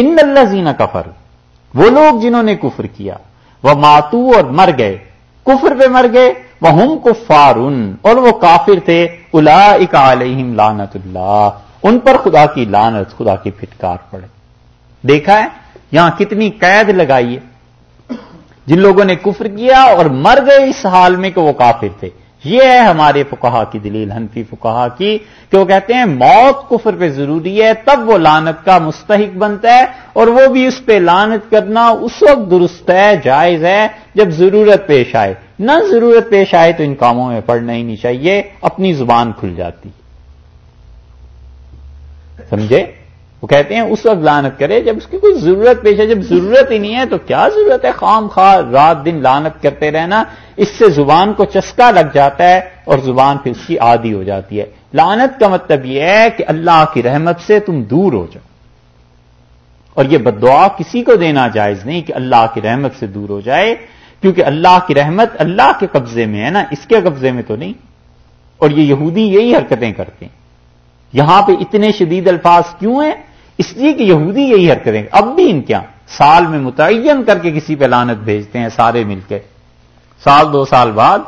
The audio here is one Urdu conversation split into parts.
ان اللہ زینہ کفر وہ لوگ جنہوں نے کفر کیا۔ وہ ماتو اور مر گئے۔ کفر پہ مر گئے۔ وہ ہم کفارن اور وہ کافر تھے۔ الا علیہم لانت اللہ ان پر خدا کی لانت خدا کی پھٹکار پڑے۔ دیکھا ہے؟ یہاں کتنی قید لگائی ہے۔ جن لوگوں نے کفر کیا اور مر گئے اس حال میں کہ وہ کافر تھے۔ یہ ہے ہمارے فکہ کی دلیل، حنفی فکہ کی، کہ وہ کہتے ہیں موت کفر پہ ضروری ہے، تب وہ لانت کا مستحق بنتا ہے، اور وہ بھی اس پہ لانت کرنا اس وقت درست ہے، جائز ہے، جب ضرورت پیش آئے۔ نہ ضرورت پیش آئے تو ان کاموں میں پڑھنا ہی نہیں چاہیے، اپنی زبان کھل جاتی۔ سمجھے؟ وہ کہتے ہیں اس وقت لانت کرے جب اس کی کوئی ضرورت پیش ہے جب ضرورت ہی نہیں ہے تو کیا ضرورت ہے؟ خام خواہ رات دن لانت کرتے رہنا، اس سے زبان کو چسکا لگ جاتا ہے اور زبان پھر اس کی عادی ہو جاتی ہے۔ لانت کا مطلب یہ ہے کہ اللہ کی رحمت سے تم دور ہو جاؤ۔ اور یہ بدعا کسی کو دینا جائز نہیں کہ اللہ کی رحمت سے دور ہو جائے، کیونکہ اللہ کی رحمت اللہ کے قبضے میں ہے نا، اس کے قبضے میں تو نہیں۔ اور یہ یہودی یہی حرکتیں کرتے ہیں۔ یہاں پہ اتنے شدید الفاظ کیوں ہیں؟ اس لیے کہ یہودی یہی حرکتیں اب بھی ان کیا ہاں۔ سال میں متعین کر کے کسی پہ لانت بھیجتے ہیں، سارے مل کے۔ سال، دو سال بعد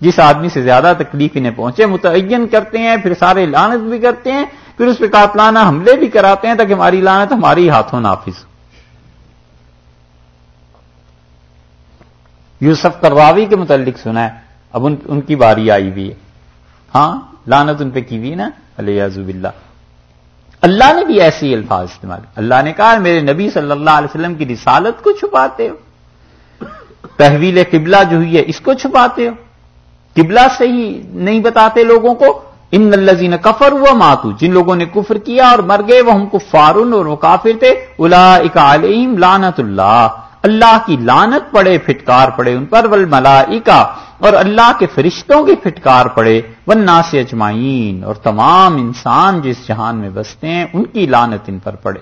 جس آدمی سے زیادہ تکلیف انہیں پہنچے، متعین کرتے ہیں، پھر سارے لانت بھی کرتے ہیں، پھر اس پہ قاتلانہ حملے بھی کراتے ہیں تاکہ ہماری لانت ہماری ہاتھوں نافذ یوسف کرواوی کے متعلق سنا ہے۔ اب ان ان کی باری آئی ہوئی ہے۔ ہاں لانت ان پہ کی ہوئی نا؟ علیہ اللہ اللہ نے بھی ایسی الفاظ استعمال اللہ نے کہا، میرے نبی صلی اللہ علیہ وسلم کی رسالت کو چھپاتے ہو۔ تحویل قبلہ جو ہوئی ہے، اس کو چھپاتے ہو۔ قبلہ سے ہی نہیں بتاتے لوگوں کو۔ ان الزین کفر ہوا ماتو جن لوگوں نے کفر کیا اور مر گئے وہ ہم کو فارن اور وہ کافر تھے۔ الا علیم لانت اللہ۔ اللہ کی لانت پڑے، پھٹکار پڑے، ان پر ول اور اللہ کے فرشتوں کی پھٹکار پڑے۔ ون سے اجمائین اور تمام انسان جس جہان میں بستے ہیں، ان کی لانت ان پر پڑے۔